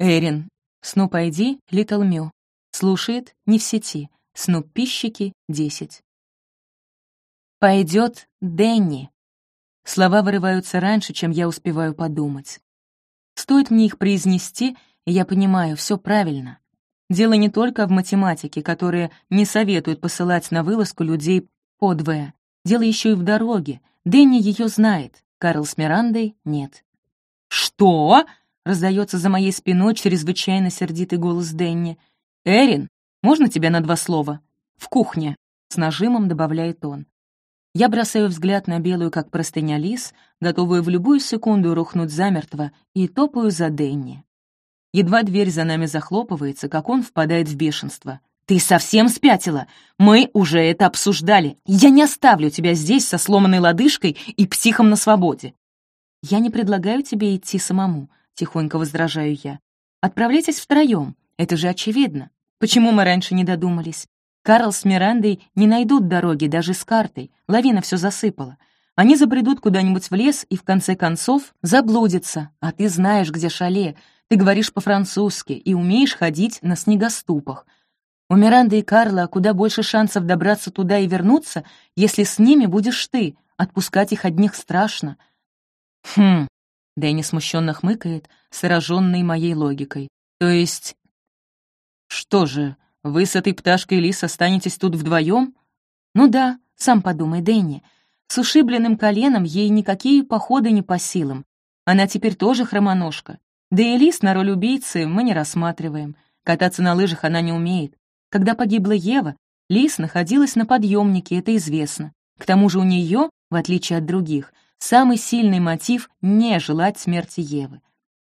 Эрин. Снуп ID Little Mew. Слушает не в сети. Снуп пищики 10. Пойдет Дэнни. Слова вырываются раньше, чем я успеваю подумать. Стоит мне их произнести, и я понимаю, все правильно. Дело не только в математике, которые не советуют посылать на вылазку людей подвое. Дело еще и в дороге. Дэнни ее знает, Карл с Мирандой — нет. «Что?» — раздается за моей спиной чрезвычайно сердитый голос Дэнни. «Эрин, можно тебя на два слова?» «В кухне», — с нажимом добавляет он. Я бросаю взгляд на белую, как простыня лис, готовую в любую секунду рухнуть замертво, и топаю за Дэнни. Едва дверь за нами захлопывается, как он впадает в бешенство. «Ты совсем спятила? Мы уже это обсуждали. Я не оставлю тебя здесь со сломанной лодыжкой и психом на свободе». «Я не предлагаю тебе идти самому», — тихонько возражаю я. «Отправляйтесь втроем. Это же очевидно. Почему мы раньше не додумались? Карл с Мирандой не найдут дороги даже с картой. Лавина все засыпала. Они забредут куда-нибудь в лес и, в конце концов, заблудятся. А ты знаешь, где шале. Ты говоришь по-французски и умеешь ходить на снегоступах. У Миранды и Карла куда больше шансов добраться туда и вернуться, если с ними будешь ты. Отпускать их одних страшно. Хм, Дэнни смущенно хмыкает, сраженный моей логикой. То есть... Что же, вы с этой пташкой Лис останетесь тут вдвоем? Ну да, сам подумай, Дэнни. С ушибленным коленом ей никакие походы не по силам. Она теперь тоже хромоножка. Да и Лис на роль убийцы мы не рассматриваем. Кататься на лыжах она не умеет. Когда погибла Ева, Лис находилась на подъемнике, это известно. К тому же у нее, в отличие от других, самый сильный мотив — не желать смерти Евы.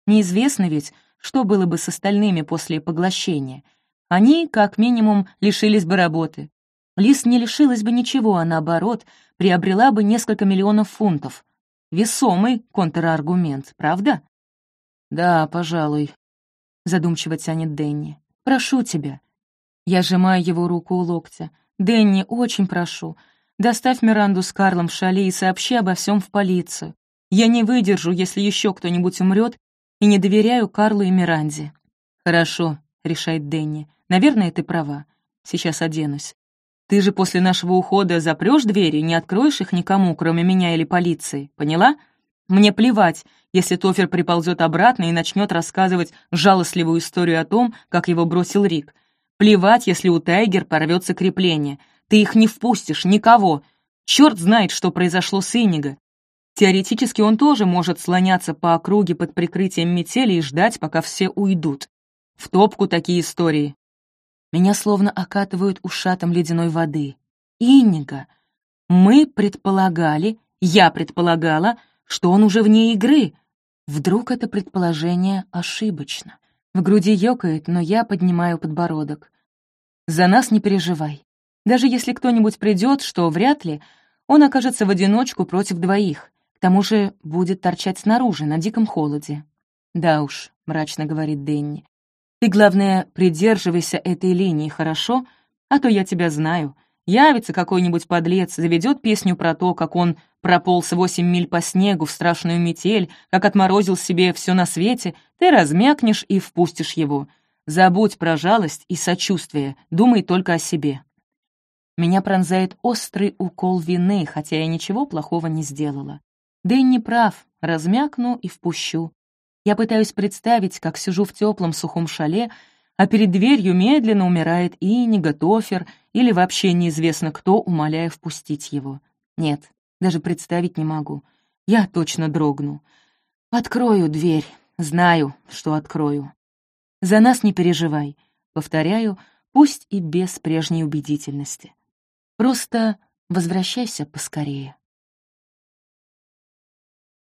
Неизвестно ведь, что было бы с остальными после поглощения. Они, как минимум, лишились бы работы. Лис не лишилась бы ничего, а наоборот, приобрела бы несколько миллионов фунтов. Весомый контраргумент, правда? «Да, пожалуй», — задумчиво тянет Дэнни. «Прошу тебя, я сжимаю его руку у локтя. «Дэнни, очень прошу, доставь Миранду с Карлом в шале и сообщи обо всем в полицию. Я не выдержу, если еще кто-нибудь умрет, и не доверяю Карлу и Миранде». «Хорошо», — решает Дэнни. «Наверное, ты права. Сейчас оденусь. Ты же после нашего ухода запрешь двери, не откроешь их никому, кроме меня или полиции, поняла? Мне плевать, если Тофер приползет обратно и начнет рассказывать жалостливую историю о том, как его бросил Рик. Плевать, если у Тайгер порвется крепление. Ты их не впустишь, никого. Черт знает, что произошло с Иниго. Теоретически он тоже может слоняться по округе под прикрытием метели и ждать, пока все уйдут. В топку такие истории. Меня словно окатывают ушатом ледяной воды. Иниго. Мы предполагали, я предполагала, что он уже вне игры. Вдруг это предположение ошибочно. В груди ёкает, но я поднимаю подбородок. За нас не переживай. Даже если кто-нибудь придет, что вряд ли, он окажется в одиночку против двоих. К тому же будет торчать снаружи, на диком холоде. «Да уж», — мрачно говорит Дэнни. «Ты, главное, придерживайся этой линии, хорошо? А то я тебя знаю. Явится какой-нибудь подлец, заведет песню про то, как он прополз восемь миль по снегу в страшную метель, как отморозил себе все на свете, ты размякнешь и впустишь его. Забудь про жалость и сочувствие, думай только о себе. Меня пронзает острый укол вины, хотя я ничего плохого не сделала. Дэнни прав, размякну и впущу. Я пытаюсь представить, как сижу в теплом сухом шале, а перед дверью медленно умирает Инига, Тофер или вообще неизвестно кто, умоляя впустить его. Нет, даже представить не могу. Я точно дрогну. Открою дверь. Знаю, что открою. За нас не переживай. Повторяю, пусть и без прежней убедительности. Просто возвращайся поскорее.